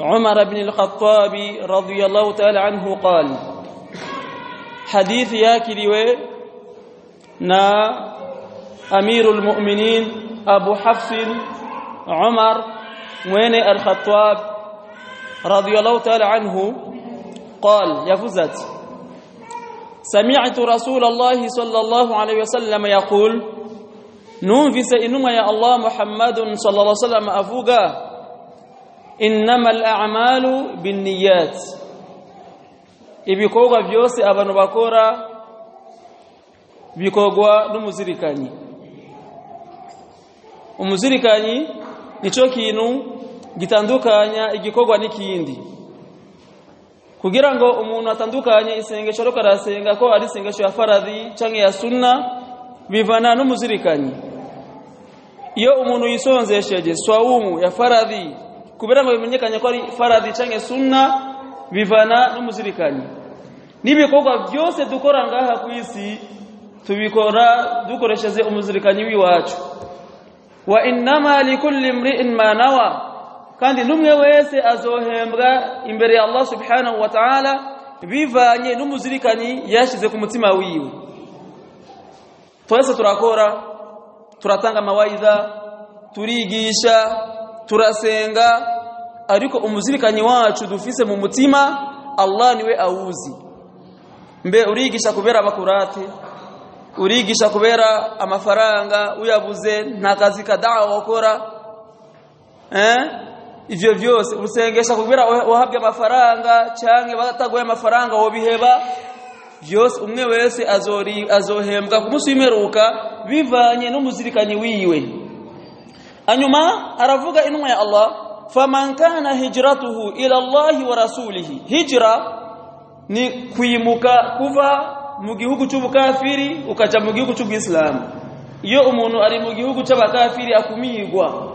عمر بن الخطاب رضي الله تعالى عنه قال حديث ياكلي نا أمير المؤمنين أبو حفص عمر وين الخطاب رضي الله تعالى عنه قال يفزت سمعت رسول الله صلى الله عليه وسلم يقول ننفس إنما يا الله محمد صلى الله عليه وسلم أفوقا. innamal a'malu binniyat. Ibikorwa byose abantu bakora bikogwa n'umuzirikanyi. Umuzirikanyi nico kintu gitandukanya igikorwa n'ikindi. Kugira ngo umuntu atandukanye isengesho ariko arasenga ko ari isengesho ya faradhi canke ya sunna bivana n'umuzirikanyi. Iyo umuntu yisonzesheje swaumu ya faradhi kubera ngo bimenyekanye ko ari faradhi canke sunna bivana n'umuzirikanyi n'ibikorwa byose dukora ngaha ku isi tubikora dukoresheje umuzirikanyi w'iwacu. Wa innama likulli imri'in ma nawa kandi numwe wese azohembwa imbere ya Allah subhanahu wa ta'ala bivanye n'umuzirikani yashize ku mutima wiwe. Twese turakora turatanga amawaidha turigisha turasenga ariko umuzirikanyi wacu dufise mu mutima Allah ni we awuzi. Mbe urigisha kubera abakurate urigisha kubera amafaranga uyabuze nta kazi kadawa wakora eh? Ivyo vyose usengesha kubera wahabye amafaranga canke batagoye amafaranga wobiheba vyose umwe wese azori azohembwa kumusimeruka bivanye n'umuzirikanyi wiwe. Anyuma aravuga inwa ya Allah faman kana hijratuhu ila Allah wa rasulihi. Hijra ni kuimuka kuva mugihugu cy'ubukafiri ukaja mugihugu gihugu cy'ubwislamu iyo umuntu ari mugihugu cy'abakafiri akumigwa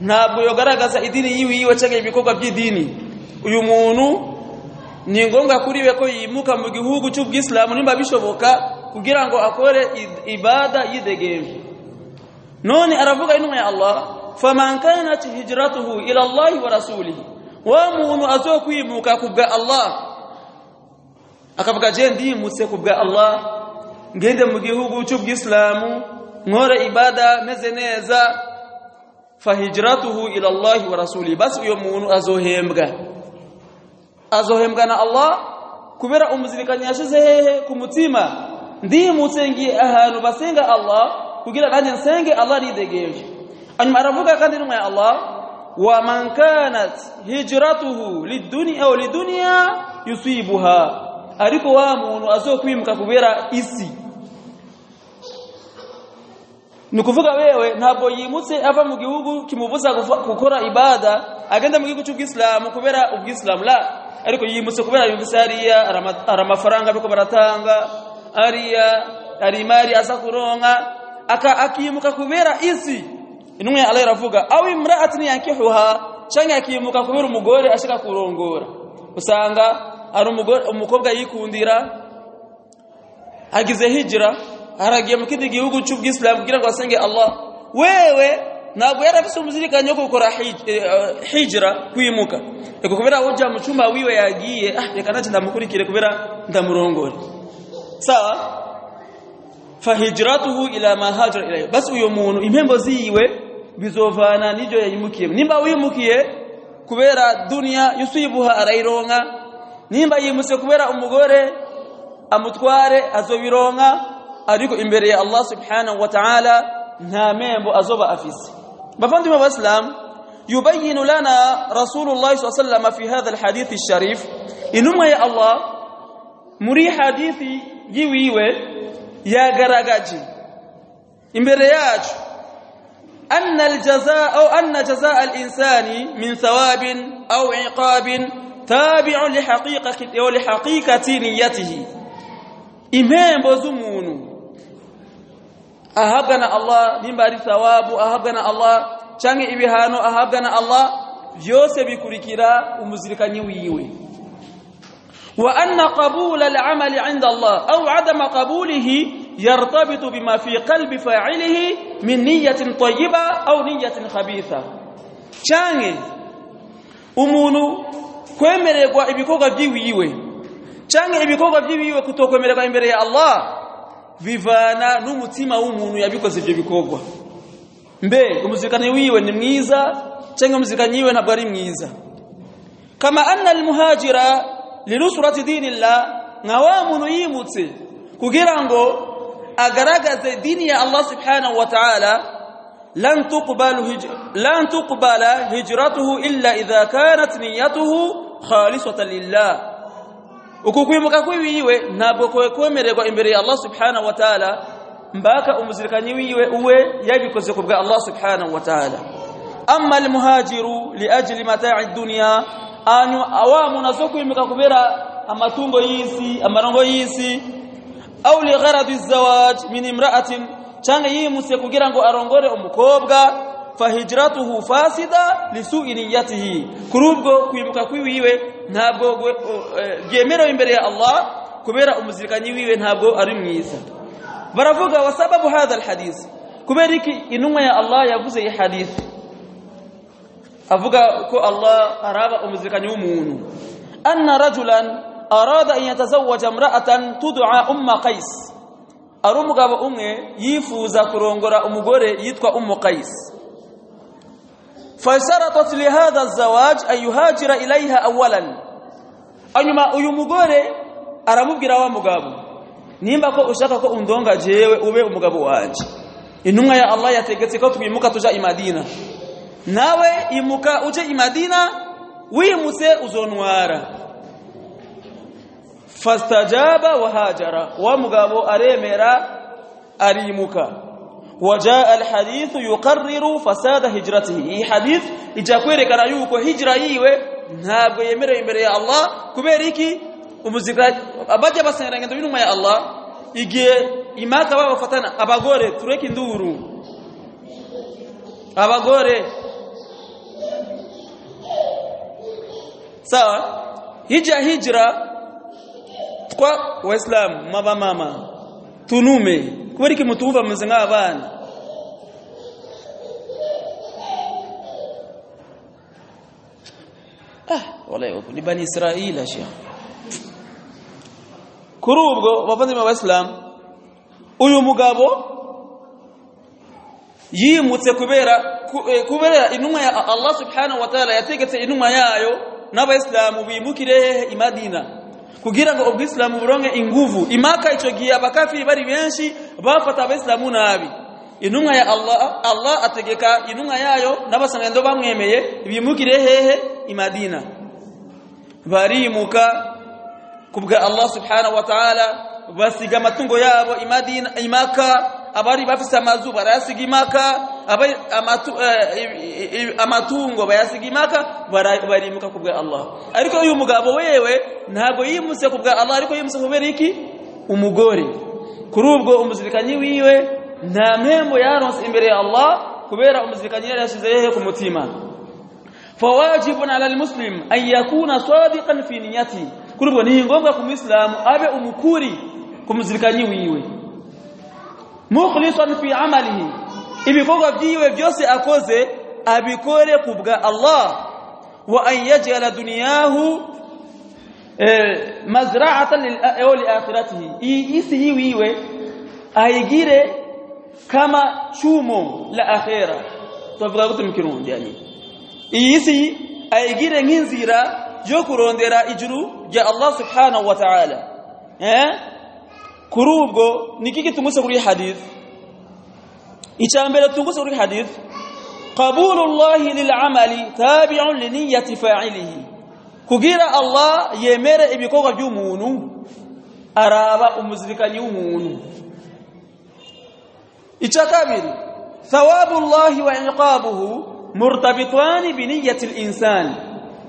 ntabwo yogaragaza idini yiwe yiwe cyangwa ibikorwa by'idini uyu muntu ni ngombwa kuri we ko yimuka mu gihugu cy'ubwisilamu nimba bishoboka kugira ngo akore ibada yidegeje none aravuga inuma ya Allah faman kanat hijratuhu ila Allah wa rasulihi wa muntu azokwimuka kubwa Allah akavuga je ndimutse kubwa Allah ngende mu gihugu cy'ubwislamu nkore ibada meze neza fahijratuhu ila Allah wa rasuli basi uyo muntu azohembwa azohembwa na Allah kubera umuzirikanye yashize hehe ku mutima ndimutse ngiye ahantu basenga Allah kugira nanjye nsenge Allah ridegeje anyuma aravuga kandi numwe Allah. Wa man kanat hijratuhu lidunya aw lidunya yusibuha. Ariko wa muntu azokwimuka kubera isi. Nikuvuga wewe ntabwo yimutse ava mu gihugu kimubuza gukora ibada. Agenda mu gihugu cy'ubwislamu kubera ubwislamu la. Ariko yimutse kubera yumvise hariya ari baratanga. Hariya ari imari aza akimuka kubera isi intumwe Allah iravuga aw imra'atin yankihuha canke akimuka kubera umugore ashaka kurongora. Usanga ari umugore umukobwa yikundira agize hijra haragiye mu kindi gihugu cy'ubwislamu kugira ngo asenge Allah. Wewe ntabwo yarafise umuzirikanye wo gukora hijra kwimuka. Eko kubera uja mu cyumba wiwe yagiye ah reka naje ndamukurikire kubera ndamurongore sawa? Fahijratuhu ila ma hajara ilayhi. Basi uyo muntu impembo ziwe bizovana n'ibyo yayimukiye nimba wimukiye kubera dunia yusibuha arayironka nimba yimutse kubera umugore amutware azobironka ariko imbere ya Allah subhanahu wa ta'ala nta membo azoba afise bavandimwe b'abaslam yubayinu lana rasulullah sallallahu alaihi wasallam fi hadha alhadith alsharif inumwa ya Allah muri hadithi yiwiwe yagaragaje imbere yacu أن الجزاء أو أن جزاء الإنسان من ثواب أو عقاب تابع لحقيقة أو لحقيقة نيته. إمام بزمون أهبنا الله من بعد ثواب أهبنا الله شنع إبيهانو أهبنا الله يوسف كريكرا ومزلكا نيويوي. وأن قبول العمل عند الله أو عدم قبوله yartabitu bima fi qalbi fa'ilihi min niyatin tayyiba au niyatin khabitha. Change. Umuntu kwemererwa ibikorwa byiwiwe change ibikorwa byiwiwe kutokwemererwa imbere ya Allah. Vivana n'umutima w'umuntu yabikoze ibyo bikorwa mbe umuzikani wiwe ni mwiza change umuzikani wiwe ntabwo ari mwiza. Kama anna almuhajira linusrati dinillah nka wa muntu yimutse kugira ngo agaragaze dini ya Allah subhanahu wa ta'ala lan tuqbalu lan tuqbala hijratuhu illa idha kanat niyyatuhu khalisatan lillah uko kwimuka kwiwiwe ntabwo kwemererwa imbere ya Allah subhanahu wa ta'ala mbaka umuzirikanyi wiwe uwe yabikoze ku bwa Allah subhanahu wa ta'ala amma almuhajiru liajli mata'i dunya anyu awamu nazo kwimuka kubera amatungo yisi amarongo yisi au li gharadi zawaj min imra'atin cyangwa yimuse kugira ngo arongore umukobwa fahijratuhu fasida lisu'i niyyatihi kurubwo kwimuka kwiwiwe ntabwo byemerewe imbere ya Allah kubera umuzirikanyi wiwe ntabwo ari mwiza baravuga wa sababu hadha alhadith kubera iki intumwa ya Allah yavuze iyi hadith avuga ko Allah araba umuzirikanyi w'umuntu anna rajulan arada an yatazawaja imra'atan tud'a umma qais ari umugabo umwe yifuza kurongora umugore yitwa ummu qais fasharatat li hadha az-zawaj an yuhajira ilayha awwalan anyuma uyu mugore aramubwira wa mugabo nimba ko ushaka ko undonga jewe ube umugabo wanje intumwa ya Allah yategetse ko twimuka tuja i Madina nawe imuka uje i Madina wimutse uzonwara fastajaba wahajara wa mugabo aremera arimuka. Wajaa alhadithu yuqarriru fasada hijratihi. Iyi hadith ijya kwerekana yuko hijra yiwe ntabwo yemerewe imbere ya Allah kubera iki? Umuzika abajya basenga ngendo binuma ya Allah igihe imaka babafatana abagore tureke induru. Abagore. Sawa? Hijja hijra. Kwa waislamu maba mama tunume kubera iki mutumva meze nk'abana ah wallahi ni bani israila shia. Kurubwo bavandimwe b'abayisilamu uyu mugabo yimutse kubera kubera intumwa ya Allah subhanahu wa ta'ala yategetse intumwa yayo n'abayisilamu bimukire i Madina kugira ngo ubwisilamu buronke inguvu. Imaka ico gihe abakafiri bari benshi bafata abayisilamu nabi. Intumwa ya Allah Allah ategeka intumwa yayo n'abasangendo bamwemeye bimukire hehe i Madina. Barimuka kubwa Allah subhanahu wa ta'ala basiga amatungo yabo i Madina imaka abari bafise amazu barasiga imaka uh, amatungo bayasiga imaka barimuka kubwa Allah. Ariko uyu mugabo wewe ntabwo yimutse kubwa Allah ariko yimutse kubera iki? Umugore. Kuri ubwo umuzirikanyi wiwe nta mpembo yaronse imbere ya Allah kubera umuzirikanyi yashize yehe ku mutima. Fawajibun ala almuslim an yakuna sadiqan fi niyyati. Kuri ubwo ni ngombwa ku muislamu abe umukuri ku muzirikanyi wiwe. Mukhlisan fi amalihi ibikorwa byiwe byose akoze abikore kubwa Allah wa an yaj'ala dunyahu mazra'atan li akhiratihi isi hiwiwe aigire kama chumo la akhira tuvuga gute mu kirundi yani isi aigire nk'inzira yo kurondera ijuru rya Allah subhanahu wa ta'ala eh kuri ubwo niki gitunguse kuri hadith icambere tunguse kuri hadith qabulu Allah lil amali tabi'un li niyyati fa'ilihi kugira Allah yemere ibikorwa by'umuntu araba umuzirikanyi w'umuntu icakabiri thawabu Allah wa iqabuhu murtabitani bi niyyati al insan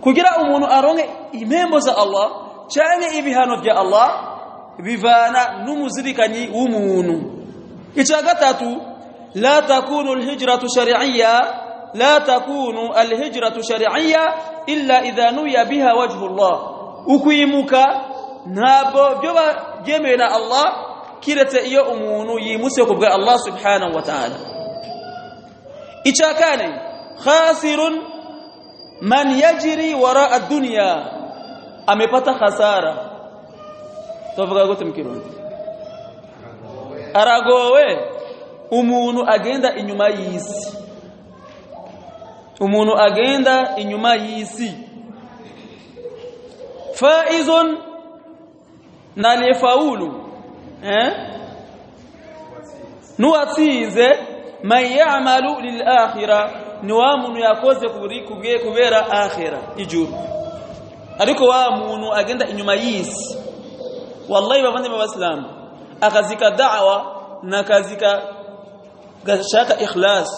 kugira umuntu aronke impembo za Allah cyane ibihano bya Allah bivana n'umuzirikanyi w'umuntu icya gatatu la takunu alhijratu shar'iyya la takunu alhijratu shar'iyya illa idha nuya biha wajhu Allah ukwimuka ntabwo byo byemewe na Allah kiretse iyo umuntu yimutse ku bwa Allah subhanahu wa ta'ala icya kane khasirun man yajri wara ad-dunya amepata hasara tuvuga gute mkirundi aragowe. Umuntu agenda inyuma y'isi. Umuntu agenda inyuma y'isi. Faizun nalifaulu eh? Nuwatsinze. Man ya'malu lil akhirah ni wa muntu yakoze kubera akhira ijuru. Ariko wa muntu agenda inyuma y'isi. Wallahi bavande b'abasilamu akazika da'wa na kazika gashaka ikhlas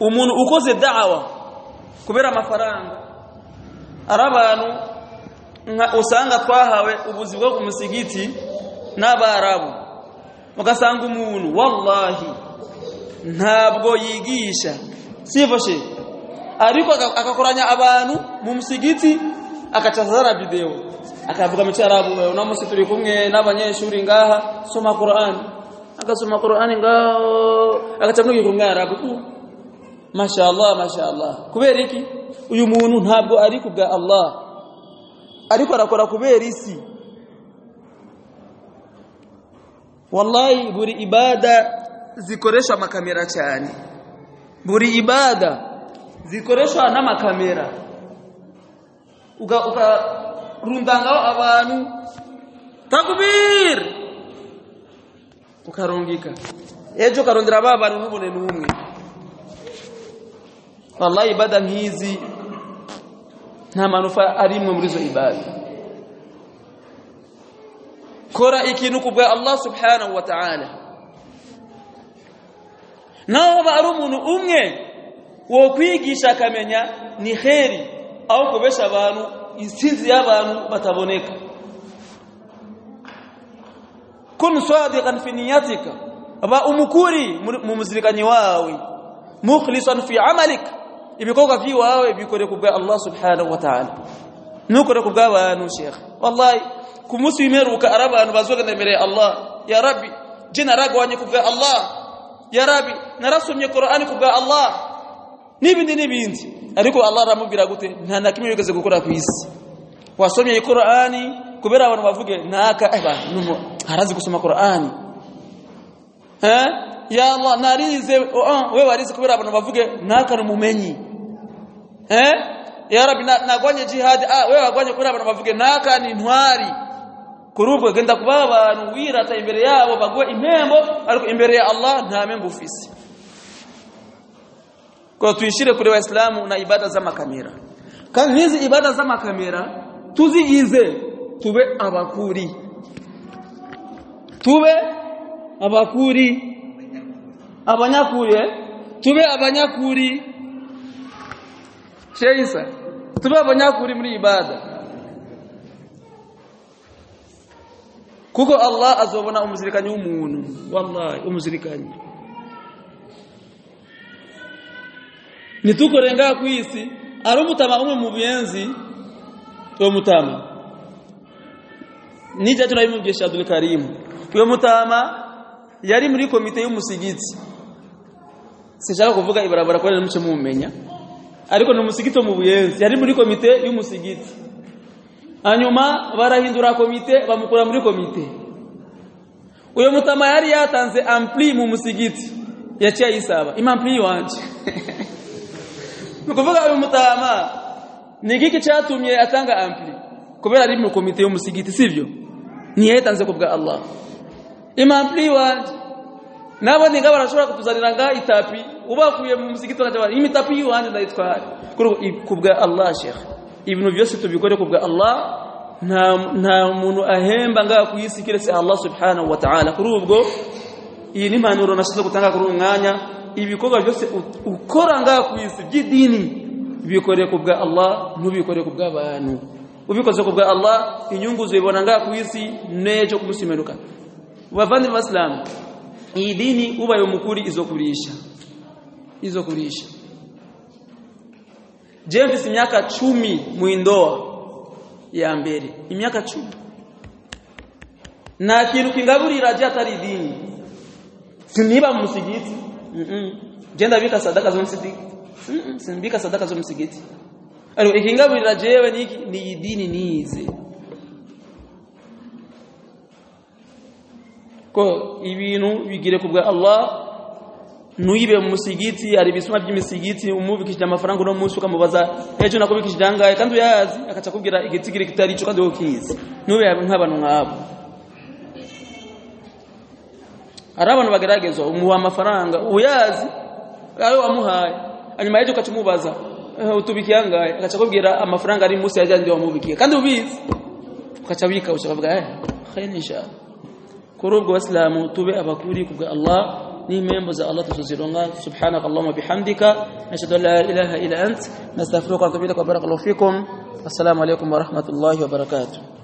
umuntu ukoze da'wa kubera amafaranga arabantu nka usanga twahawe ubuzi bwo ku musigiti n'abarabu ugasanga umuntu wallahi ntabwo yigisha sivyo she ariko akakoranya abantu mu musigiti akachazara video akavuga cyarabu uno musi turi kumwe n'abanyeshuri ngaha soma Qur'an. Akasoma Qur'an ngaho akacamwe ku mwarabu mashaallah mashallah kubera iki uyu muntu ntabwo ari kubwa Allah. Ariko arakora kubera isi. Wallahi buri ibada zikoresha makamera cyane. Buri ibada zikoreshwa n'amakamera. Uga uga rundangaho abantu takubir ukarungika ejo karondira baba bantu ntubone n'umwe wallahi ibada nk'izi nta manufa arimwe muri izo ibada. Kora ikintu kubwa Allah subhanahu wa ta'ala. Naho ba ari umuntu umwe wo kwigisha akamenya ni kheri. Aho kubesha abantu insinzi y'abantu bataboneka kun sadiqan fi niyatika aba umukuri mu muzirikanyi wawe mukhlisan fi amalik ibikorwa vyiwawe bikore kubwa Allah subhanahu wa ta'ala nukore kubwa abantu sheikh wallahi ku munsi w'imperuka ari abantu bazogenda imbere ya Allah ya rabbi je naragwanye kubwa Allah ya rabbi narasomye Qur'ani kubwa Allah n'ibindi n'ibindi. Ariko Allah aramubwira gute? Nta na kimwe yigeze gukora ku isi. Wasomye Qur'ani kubera abantu bavuge naka eba numo harazi gusoma Qur'ani. Eh? Ya Allah narize wewe warize kubera abantu bavuge naka numumenyi eh? Ya rabbi nagwanye jihad ah wewe wagwanye kubera abantu bavuge naka ni ntwari. Kurubwo genda kuba abantu wirata imbere yabo bagwe impembo ariko imbere ya Allah nta membo ufise. Kwa tuishire kule waislamu na ibada za makamera. Kandi hizi ibada za makamera tuziize tube abakuri. Tube abakuri. Abanyakuri tube abanyakuri. Sheisa tube abanyakuri muri ibada. Kuko Allah azobona umuzirikanyi w'umuntu. Wallahi umuzirikanyi nitukorenga kwisi arumutama umwe mu biyenzi uwo mutama. Nija tunabimubwisha Abdul Karim. Uwo mutama yari muri komite y'umusigiti. Sinshaka kuvuga ibarabara kwa muce mumenya. Ariko ni umusigiti mu buyenzi. Yari muri komite y'umusigiti. Hanyuma barahindura komite bamukura muri komite. Uyo mutama yari yatanze ampli mu musigiti. Yaciye isaba imampli wanje nukuvuga uyu mutama ni giki cyatumye atanga ampli? Kubera ari mu komite y'umusigiti sivyo ni yatanze kubwa Allah. Imampli wanje nabo ninga barashobora kutuzanira nga itapi. Ubakuye mu musigiti bakaja bari imitapi yiwanje ndayitwara. Kubwa Allah sheikh. Ibintu byose tubikore kubwa Allah. Nta muntu ahemba nga kuyisi kiretse Allah subhanahu wa ta'ala. Kuri ubwo iyi ni impanuro nashize gutanga kuri umwanya ibikorwa byose ukora nga kuyisi by'idini bikore ku bwa Allah ntubikore ku bw'abantu ubikoze ku bwa Allah inyungu zibona nga ku isi nejo kumusimeruka bavandi baslam iyi dini ubaye mu kuri izokurisha izokurisha James imyaka cumi mu ndoa ya mbere. Imyaka cumi nta kintu kingaburira je atari dini. Siniba mu musigiti jenda bika sadaka zo musigiti -mm. sinbika sadaka zo musigiti ariko ikingaburira jewe niki ni dini nize ko ibintu bigire ku bwa Allah nuyibe mu musigiti ari bisuma by'imisigiti umubikishije amafaranga no munsi ukamubaza ejo nakubikishije angahe? Kandi uyazi akaca kubwira igitigiri kitari cyo kandi ukizi. Nube nk'abantu nk'abo hari abantu bageragezwa umuha amafaranga uyazi ayo amuhaye. Hanyuma yaje ukacumubaza utubikiye angahe? Akaca kubwira amafaranga ari munsi yaje ndio wamubikiye kandi ubizi ukaca bika ukavuga eh khayni insha kuri ubwo tube abakuri kubwa Allah n'imembo za Allah tusizironga subhanaka allahumma bihamdika nashhadu an la ilaha illa ant nastaghfiruka wa natubu ilaik wa barakallahu fikum. Assalamu alaykum wa rahmatullahi wa barakatuh